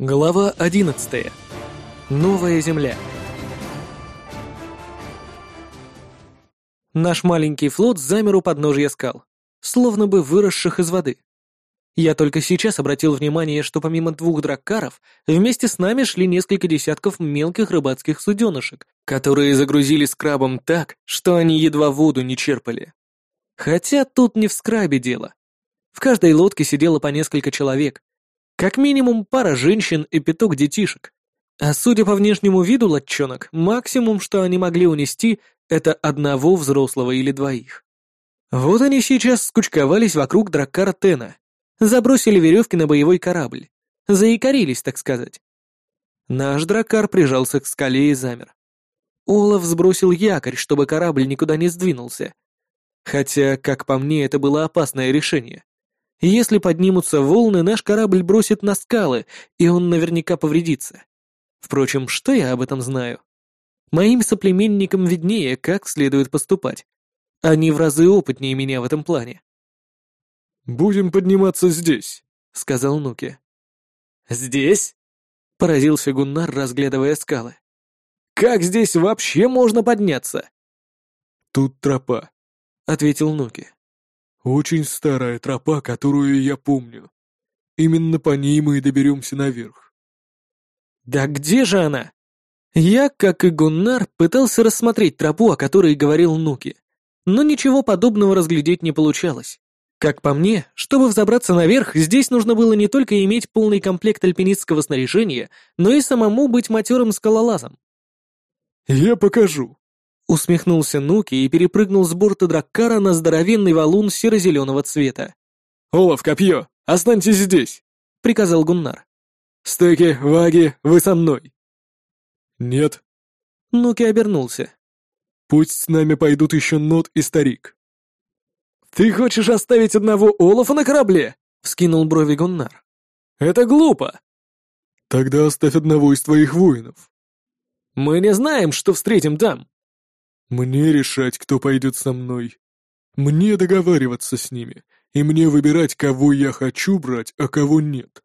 Глава 11. Новая земля. Наш маленький флот замер у подножья скал, словно бы выросших из воды. Я только сейчас обратил внимание, что помимо двух драккаров, вместе с нами шли несколько десятков мелких рыбацких суденышек, которые загрузили скрабом так, что они едва воду не черпали. Хотя тут не в скрабе дело. В каждой лодке сидело по несколько человек, как минимум пара женщин и пяток детишек. А судя по внешнему виду латчонок, максимум, что они могли унести, это одного взрослого или двоих. Вот они сейчас скучковались вокруг Драккара Тена, забросили веревки на боевой корабль, заикарились, так сказать. Наш Драккар прижался к скале и замер. Олаф сбросил якорь, чтобы корабль никуда не сдвинулся. Хотя, как по мне, это было опасное решение. Если поднимутся волны, наш корабль бросит на скалы, и он наверняка повредится. Впрочем, что я об этом знаю? Моим соплеменникам виднее, как следует поступать. Они в разы опытнее меня в этом плане. «Будем подниматься здесь», — сказал Нуки. «Здесь?» — поразился Гуннар, разглядывая скалы. «Как здесь вообще можно подняться?» «Тут тропа», — ответил Нуки. Очень старая тропа, которую я помню. Именно по ней мы и доберемся наверх. Да где же она? Я, как и Гуннар, пытался рассмотреть тропу, о которой говорил Нуки, но ничего подобного разглядеть не получалось. Как по мне, чтобы взобраться наверх, здесь нужно было не только иметь полный комплект альпинистского снаряжения, но и самому быть матерым скалолазом. «Я покажу», Усмехнулся Нуки и перепрыгнул с борта Драккара на здоровенный валун серо-зеленого цвета. «Олаф, копье! Останьтесь здесь!» — приказал Гуннар. «Стеки, ваги, вы со мной!» «Нет». Нуки обернулся. «Пусть с нами пойдут еще Нот и Старик». «Ты хочешь оставить одного Олафа на корабле?» — вскинул брови Гуннар. «Это глупо!» «Тогда оставь одного из твоих воинов». «Мы не знаем, что встретим там». Мне решать, кто пойдет со мной. Мне договариваться с ними, и мне выбирать, кого я хочу брать, а кого нет.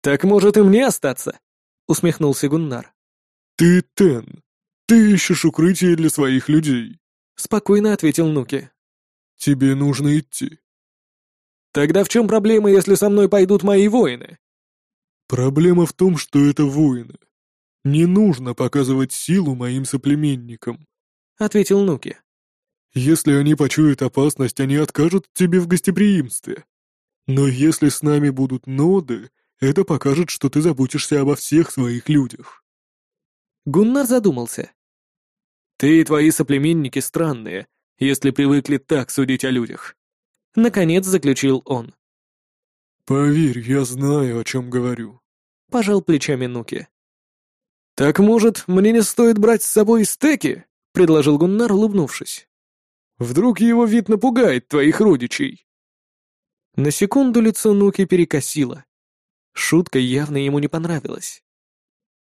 «Так может и мне остаться?» — усмехнулся Гуннар. «Ты Тен. Ты ищешь укрытие для своих людей», — спокойно ответил Нуки. «Тебе нужно идти». «Тогда в чем проблема, если со мной пойдут мои воины?» «Проблема в том, что это воины. Не нужно показывать силу моим соплеменникам. — ответил Нуки. «Если они почуют опасность, они откажут тебе в гостеприимстве. Но если с нами будут ноды, это покажет, что ты заботишься обо всех своих людях». Гуннар задумался. «Ты и твои соплеменники странные, если привыкли так судить о людях», — наконец заключил он. «Поверь, я знаю, о чем говорю», — пожал плечами Нуки. «Так, может, мне не стоит брать с собой стеки?» — предложил Гуннар, улыбнувшись. «Вдруг его вид напугает твоих родичей?» На секунду лицо Нуки перекосило. Шутка явно ему не понравилась.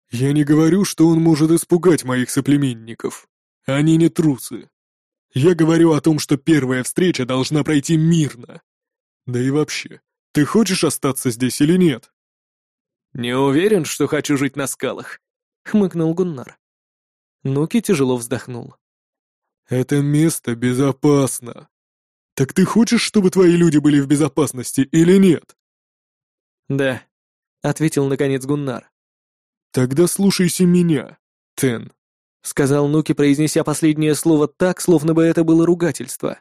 «Я не говорю, что он может испугать моих соплеменников. Они не трусы. Я говорю о том, что первая встреча должна пройти мирно. Да и вообще, ты хочешь остаться здесь или нет?» «Не уверен, что хочу жить на скалах», — хмыкнул Гуннар. Нуки тяжело вздохнул. «Это место безопасно. Так ты хочешь, чтобы твои люди были в безопасности или нет?» «Да», — ответил наконец Гуннар. «Тогда слушайся меня, Тен», — сказал Нуки, произнеся последнее слово так, словно бы это было ругательство.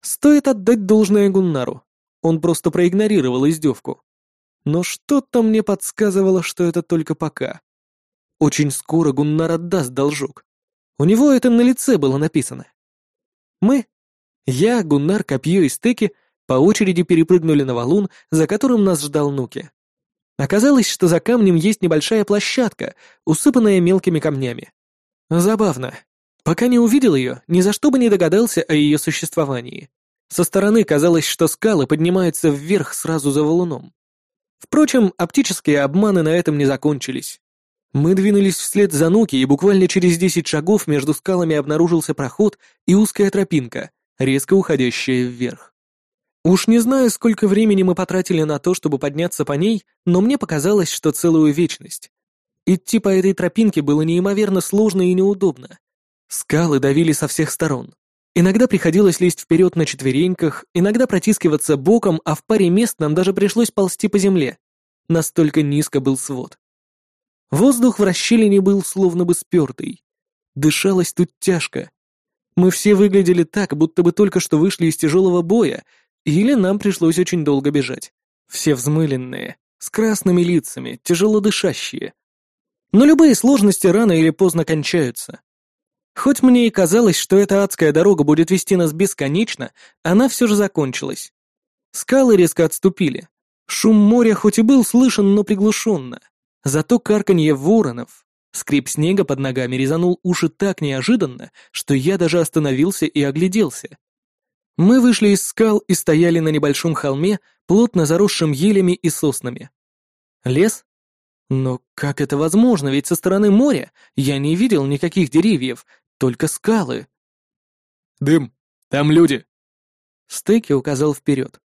Стоит отдать должное Гуннару. Он просто проигнорировал издевку. Но что-то мне подсказывало, что это только пока. Очень скоро Гуннар отдаст должок. У него это на лице было написано. Мы, я, Гуннар, Копье и Стеки, по очереди перепрыгнули на валун, за которым нас ждал Нуки. Оказалось, что за камнем есть небольшая площадка, усыпанная мелкими камнями. Забавно. Пока не увидел ее, ни за что бы не догадался о ее существовании. Со стороны казалось, что скалы поднимаются вверх сразу за валуном. Впрочем, оптические обманы на этом не закончились. Мы двинулись вслед за Нуки, и буквально через десять шагов между скалами обнаружился проход и узкая тропинка, резко уходящая вверх. Уж не знаю, сколько времени мы потратили на то, чтобы подняться по ней, но мне показалось, что целую вечность. Идти по этой тропинке было неимоверно сложно и неудобно. Скалы давили со всех сторон. Иногда приходилось лезть вперед на четвереньках, иногда протискиваться боком, а в паре мест нам даже пришлось ползти по земле. Настолько низко был свод. Воздух в расщелине был словно бы спертый. Дышалось тут тяжко. Мы все выглядели так, будто бы только что вышли из тяжелого боя, или нам пришлось очень долго бежать. Все взмыленные, с красными лицами, тяжело дышащие. Но любые сложности рано или поздно кончаются. Хоть мне и казалось, что эта адская дорога будет вести нас бесконечно, она все же закончилась. Скалы резко отступили. Шум моря хоть и был слышен, но приглушенно. Зато карканье воронов, скрип снега под ногами резанул уши так неожиданно, что я даже остановился и огляделся. Мы вышли из скал и стояли на небольшом холме, плотно заросшим елями и соснами. Лес? Но как это возможно, ведь со стороны моря я не видел никаких деревьев, только скалы. «Дым, там люди!» Стеки указал вперед.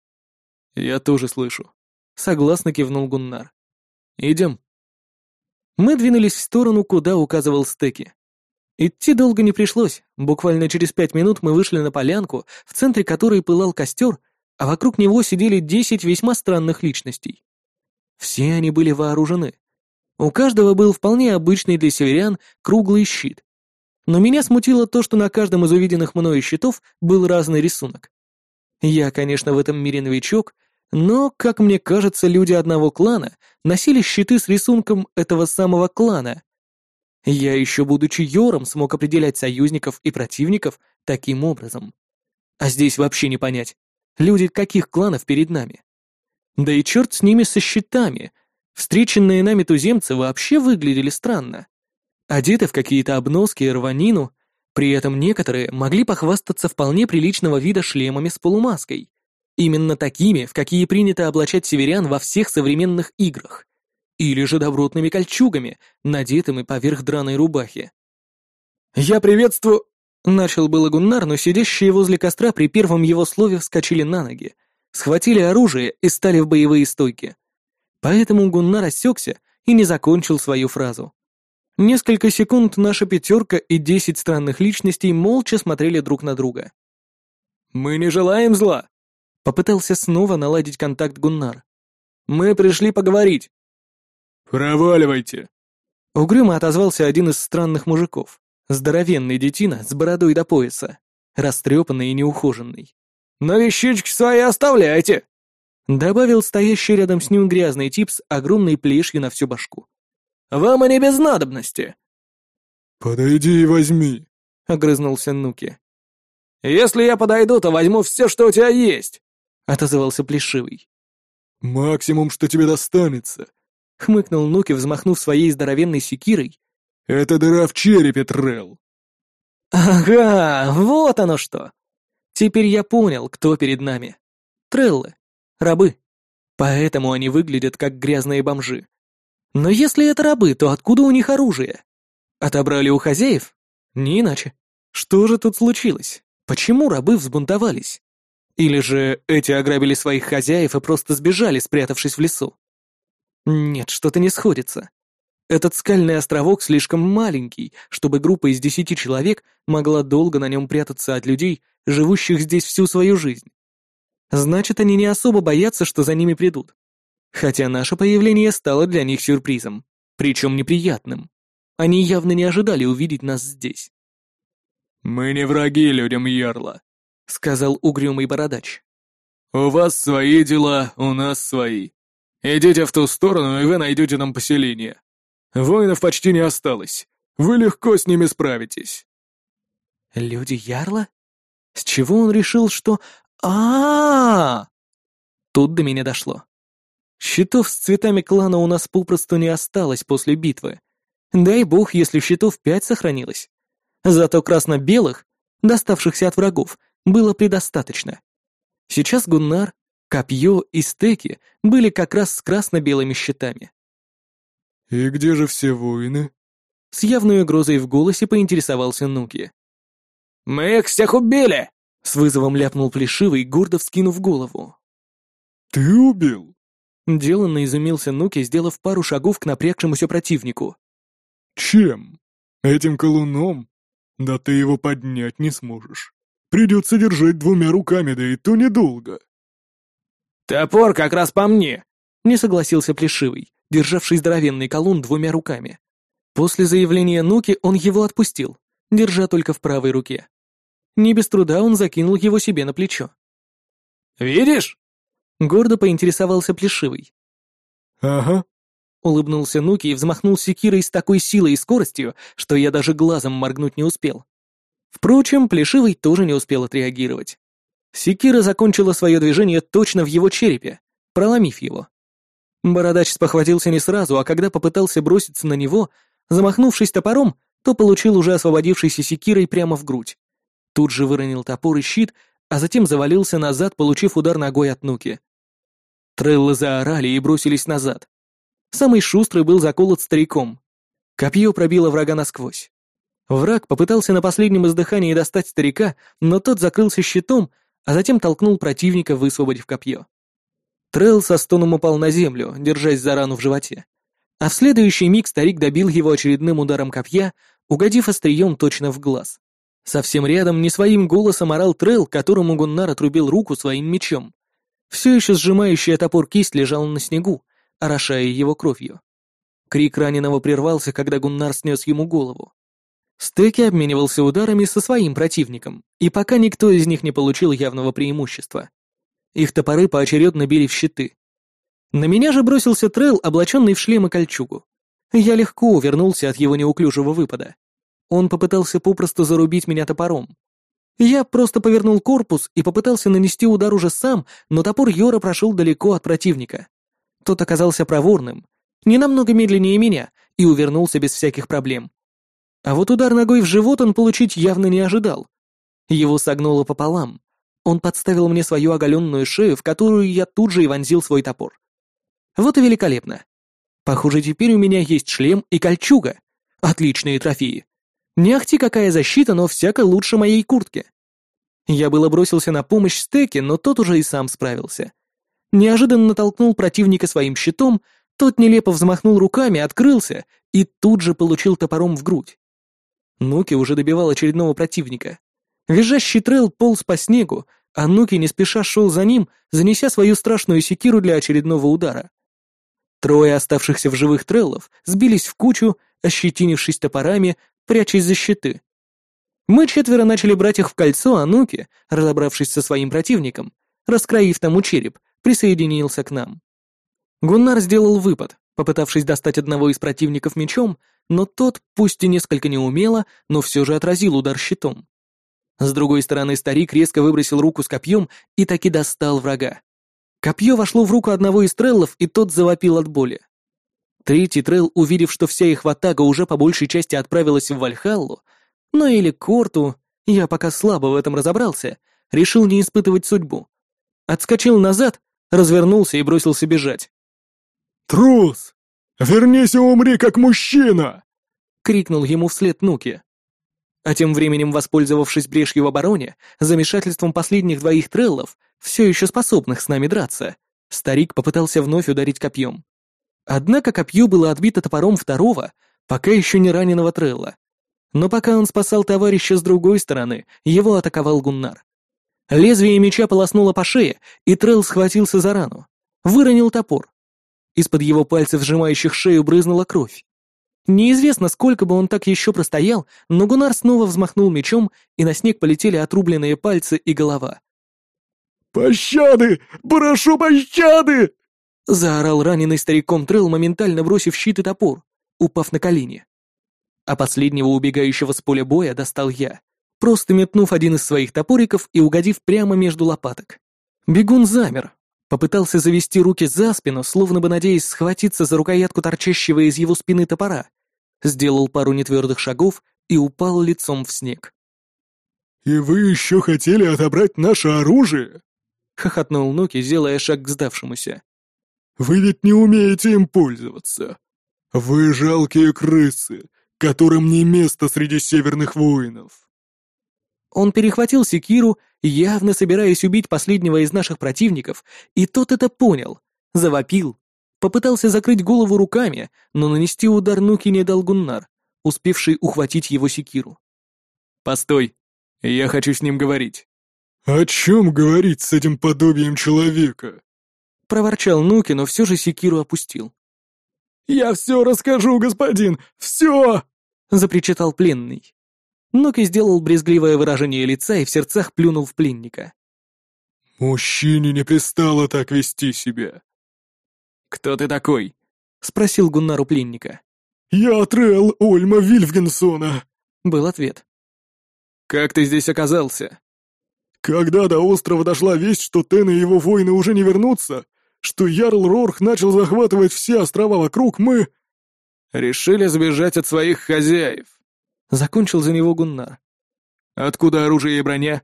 «Я тоже слышу», — согласно кивнул Гуннар. «Идем». Мы двинулись в сторону, куда указывал Стеки. Идти долго не пришлось, буквально через пять минут мы вышли на полянку, в центре которой пылал костер, а вокруг него сидели десять весьма странных личностей. Все они были вооружены. У каждого был вполне обычный для северян круглый щит. Но меня смутило то, что на каждом из увиденных мною щитов был разный рисунок. Я, конечно, в этом мире новичок, но, как мне кажется, люди одного клана носили щиты с рисунком этого самого клана. Я еще, будучи Йором, смог определять союзников и противников таким образом. А здесь вообще не понять, люди каких кланов перед нами. Да и черт с ними со щитами. Встреченные нами туземцы вообще выглядели странно одеты в какие-то обноски и рванину, при этом некоторые могли похвастаться вполне приличного вида шлемами с полумаской. Именно такими, в какие принято облачать северян во всех современных играх. Или же добротными кольчугами, надетыми поверх драной рубахи. «Я приветствую...» — начал было Гуннар, но сидящие возле костра при первом его слове вскочили на ноги, схватили оружие и стали в боевые стойки. Поэтому Гуннар осекся и не закончил свою фразу. Несколько секунд наша пятерка и десять странных личностей молча смотрели друг на друга. «Мы не желаем зла!» — попытался снова наладить контакт Гуннар. «Мы пришли поговорить!» «Проваливайте!» Угрюмо отозвался один из странных мужиков. Здоровенный детина с бородой до пояса, растрепанный и неухоженный. «Но вещички свои оставляйте!» Добавил стоящий рядом с ним грязный тип с огромной плешью на всю башку. Вам они без надобности». «Подойди и возьми», — огрызнулся Нуки. «Если я подойду, то возьму все, что у тебя есть», — отозвался Плешивый. «Максимум, что тебе достанется», — хмыкнул Нуки, взмахнув своей здоровенной секирой. «Это дыра в черепе, Трелл». «Ага, вот оно что! Теперь я понял, кто перед нами. Треллы, рабы. Поэтому они выглядят как грязные бомжи. Но если это рабы, то откуда у них оружие? Отобрали у хозяев? Не иначе. Что же тут случилось? Почему рабы взбунтовались? Или же эти ограбили своих хозяев и просто сбежали, спрятавшись в лесу? Нет, что-то не сходится. Этот скальный островок слишком маленький, чтобы группа из десяти человек могла долго на нем прятаться от людей, живущих здесь всю свою жизнь. Значит, они не особо боятся, что за ними придут. Хотя наше появление стало для них сюрпризом, причем неприятным. Они явно не ожидали увидеть нас здесь. «Мы не враги людям Ярла», — сказал угрюмый бородач. «У вас свои дела, у нас свои. Идите в ту сторону, и вы найдете нам поселение. Воинов почти не осталось. Вы легко с ними справитесь». «Люди Ярла? С чего он решил, что... а, -а, -а, -а Тут до меня дошло. Щитов с цветами клана у нас попросту не осталось после битвы. Дай бог, если щитов пять сохранилось. Зато красно-белых, доставшихся от врагов, было предостаточно. Сейчас Гуннар, Копье и Стеки были как раз с красно-белыми щитами. «И где же все воины?» С явной угрозой в голосе поинтересовался Нуки. «Мы их всех убили!» С вызовом ляпнул Плешивый, гордо вскинув голову. «Ты убил?» Деланно изумился Нуки, сделав пару шагов к напрягшемуся противнику. «Чем? Этим колуном? Да ты его поднять не сможешь. Придется держать двумя руками, да и то недолго». «Топор как раз по мне!» — не согласился Плешивый, державший здоровенный колун двумя руками. После заявления Нуки он его отпустил, держа только в правой руке. Не без труда он закинул его себе на плечо. «Видишь?» — гордо поинтересовался Плешивый. «Ага», — улыбнулся Нуки и взмахнул секирой с такой силой и скоростью, что я даже глазом моргнуть не успел. Впрочем, Плешивый тоже не успел отреагировать. Секира закончила свое движение точно в его черепе, проломив его. Бородач спохватился не сразу, а когда попытался броситься на него, замахнувшись топором, то получил уже освободившейся секирой прямо в грудь. Тут же выронил топор и щит, а затем завалился назад, получив удар ногой от нуки. Треллы заорали и бросились назад. Самый шустрый был заколот стариком. Копье пробило врага насквозь. Враг попытался на последнем издыхании достать старика, но тот закрылся щитом, а затем толкнул противника, высвободив копье. Трелл со стоном упал на землю, держась за рану в животе. А в следующий миг старик добил его очередным ударом копья, угодив острием точно в глаз. Совсем рядом не своим голосом орал Трелл, которому Гуннар отрубил руку своим мечом. Все еще сжимающая топор кисть лежала на снегу, орошая его кровью. Крик раненого прервался, когда Гуннар снес ему голову. Стеки обменивался ударами со своим противником, и пока никто из них не получил явного преимущества. Их топоры поочередно били в щиты. На меня же бросился Трел, облаченный в шлем и кольчугу. Я легко увернулся от его неуклюжего выпада. Он попытался попросту зарубить меня топором. Я просто повернул корпус и попытался нанести удар уже сам, но топор Йора прошел далеко от противника. Тот оказался проворным, не намного медленнее меня, и увернулся без всяких проблем. А вот удар ногой в живот он получить явно не ожидал. Его согнуло пополам. Он подставил мне свою оголенную шею, в которую я тут же и вонзил свой топор. Вот и великолепно. Похоже, теперь у меня есть шлем и кольчуга. Отличные трофеи. Не ахти какая защита, но всяко лучше моей куртки. Я было бросился на помощь стеке, но тот уже и сам справился. Неожиданно толкнул противника своим щитом, тот нелепо взмахнул руками, открылся и тут же получил топором в грудь. Нуки уже добивал очередного противника. Визжащий трел полз по снегу, а Нуки не спеша шел за ним, занеся свою страшную секиру для очередного удара. Трое оставшихся в живых треллов сбились в кучу, ощетинившись топорами, прячась за щиты. Мы четверо начали брать их в кольцо, а Нуки, разобравшись со своим противником, раскроив тому череп, присоединился к нам. Гуннар сделал выпад, попытавшись достать одного из противников мечом, но тот, пусть и несколько неумело, но все же отразил удар щитом. С другой стороны, старик резко выбросил руку с копьем и таки достал врага. Копье вошло в руку одного из треллов, и тот завопил от боли. Третий трелл, увидев, что вся их ватага уже по большей части отправилась в Вальхаллу, ну или Корту, я пока слабо в этом разобрался, решил не испытывать судьбу. Отскочил назад, развернулся и бросился бежать. «Трус! Вернись и умри как мужчина!» — крикнул ему вслед Нуки. А тем временем, воспользовавшись брешью в обороне, замешательством последних двоих треллов, все еще способных с нами драться, старик попытался вновь ударить копьем. Однако копье было отбито топором второго, пока еще не раненого трелла. Но пока он спасал товарища с другой стороны, его атаковал Гуннар. Лезвие меча полоснуло по шее, и трелл схватился за рану. Выронил топор. Из-под его пальцев, сжимающих шею, брызнула кровь. Неизвестно, сколько бы он так еще простоял, но Гунар снова взмахнул мечом, и на снег полетели отрубленные пальцы и голова. «Пощады! Прошу пощады!» Заорал раненый стариком Трелл, моментально бросив щит и топор, упав на колени. А последнего убегающего с поля боя достал я, просто метнув один из своих топориков и угодив прямо между лопаток. Бегун замер, Попытался завести руки за спину, словно бы надеясь схватиться за рукоятку торчащего из его спины топора. Сделал пару нетвердых шагов и упал лицом в снег. «И вы еще хотели отобрать наше оружие?» — хохотнул Ноки, делая шаг к сдавшемуся. «Вы ведь не умеете им пользоваться. Вы жалкие крысы, которым не место среди северных воинов». Он перехватил секиру, явно собираясь убить последнего из наших противников, и тот это понял, завопил, попытался закрыть голову руками, но нанести удар Нуки не дал Гуннар, успевший ухватить его секиру. «Постой, я хочу с ним говорить». «О чем говорить с этим подобием человека?» Проворчал Нуки, но все же секиру опустил. «Я все расскажу, господин! Все!» — запричитал пленный. Ноки сделал брезгливое выражение лица и в сердцах плюнул в пленника. «Мужчине не пристало так вести себя». «Кто ты такой?» — спросил Гуннар у пленника. «Я Трелл Ольма Вильфгенсона», — был ответ. «Как ты здесь оказался?» «Когда до острова дошла весть, что Тен и его воины уже не вернутся, что Ярл Рорх начал захватывать все острова вокруг, мы...» «Решили сбежать от своих хозяев», — закончил за него Гуннар. «Откуда оружие и броня?»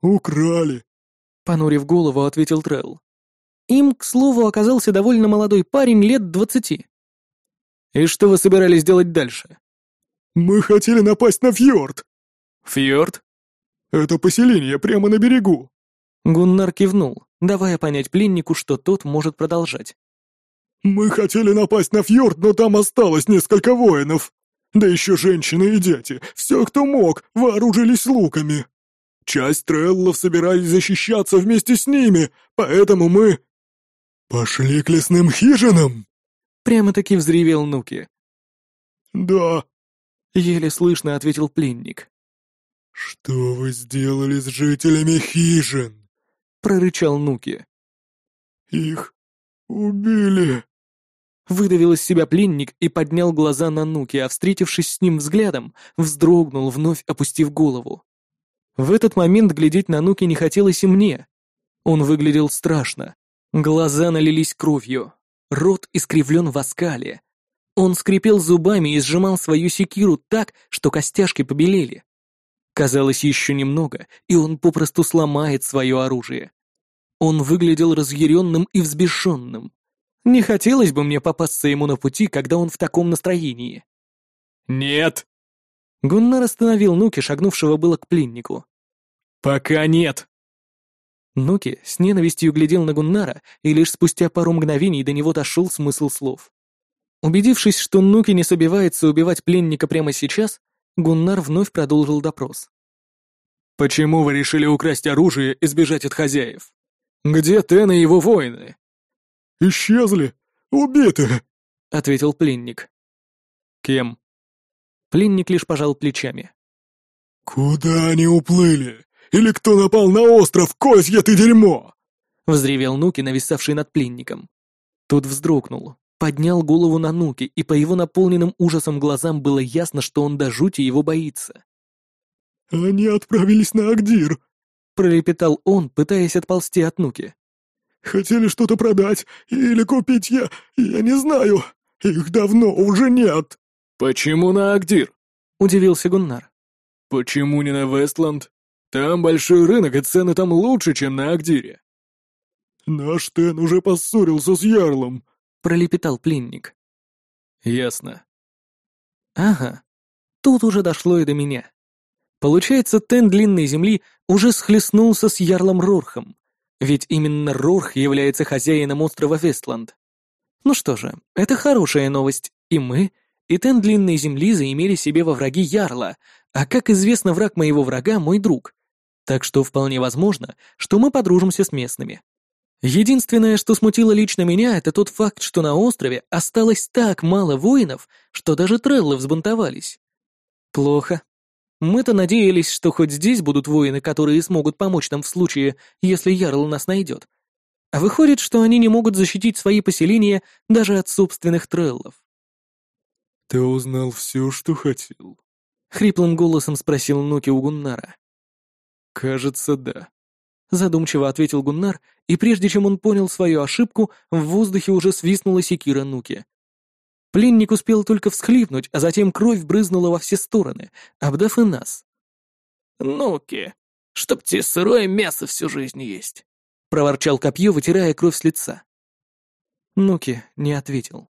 «Украли», — понурив голову, ответил Трелл. Им, к слову, оказался довольно молодой парень лет двадцати. «И что вы собирались делать дальше?» «Мы хотели напасть на фьорд». «Фьорд?» «Это поселение прямо на берегу». Гуннар кивнул, давая понять пленнику, что тот может продолжать. «Мы хотели напасть на фьорд, но там осталось несколько воинов. Да еще женщины и дети, все, кто мог, вооружились луками. Часть треллов собирались защищаться вместе с ними, поэтому мы...» «Пошли к лесным хижинам!» Прямо-таки взревел Нуки. «Да», — еле слышно ответил пленник. «Что вы сделали с жителями хижин?» — прорычал Нуки. «Их убили». Выдавил из себя пленник и поднял глаза на Нуки, а встретившись с ним взглядом, вздрогнул, вновь опустив голову. В этот момент глядеть на Нуки не хотелось и мне. Он выглядел страшно. Глаза налились кровью, рот искривлен в оскале. Он скрипел зубами и сжимал свою секиру так, что костяшки побелели. Казалось, еще немного, и он попросту сломает свое оружие. Он выглядел разъяренным и взбешенным. Не хотелось бы мне попасться ему на пути, когда он в таком настроении. «Нет!» Гуннар остановил Нуки, шагнувшего было к пленнику. «Пока нет!» Нуки с ненавистью глядел на Гуннара, и лишь спустя пару мгновений до него дошел смысл слов. Убедившись, что Нуки не собирается убивать пленника прямо сейчас, Гуннар вновь продолжил допрос. «Почему вы решили украсть оружие и сбежать от хозяев? Где Тен и его воины?» «Исчезли! Убиты!» — ответил пленник. «Кем?» Пленник лишь пожал плечами. «Куда они уплыли? Или кто напал на остров, козье ты дерьмо!» — взревел Нуки, нависавший над пленником. Тот вздрогнул, поднял голову на Нуки, и по его наполненным ужасом глазам было ясно, что он до жути его боится. «Они отправились на Агдир», — пролепетал он, пытаясь отползти от Нуки. «Хотели что-то продать или купить я... я не знаю. Их давно уже нет». «Почему на Агдир?» — удивился Гуннар. «Почему не на Вестланд?» Там большой рынок, и цены там лучше, чем на Агдире». «Наш Тен уже поссорился с Ярлом», — пролепетал пленник. «Ясно». «Ага, тут уже дошло и до меня. Получается, Тен Длинной Земли уже схлестнулся с Ярлом Рорхом, ведь именно Рорх является хозяином острова Вестланд. Ну что же, это хорошая новость, и мы, и Тен Длинной Земли заимели себе во враги Ярла, а как известно, враг моего врага — мой друг. Так что вполне возможно, что мы подружимся с местными. Единственное, что смутило лично меня, это тот факт, что на острове осталось так мало воинов, что даже треллы взбунтовались. Плохо. Мы-то надеялись, что хоть здесь будут воины, которые смогут помочь нам в случае, если Ярл нас найдет. А выходит, что они не могут защитить свои поселения даже от собственных треллов. «Ты узнал все, что хотел?» — хриплым голосом спросил Ноки у Гуннара. «Кажется, да», — задумчиво ответил Гуннар, и прежде чем он понял свою ошибку, в воздухе уже свистнула секира Нуки. Пленник успел только всхлипнуть, а затем кровь брызнула во все стороны, обдав и нас. «Нуки, чтоб тебе сырое мясо всю жизнь есть», — проворчал копье, вытирая кровь с лица. Нуки не ответил.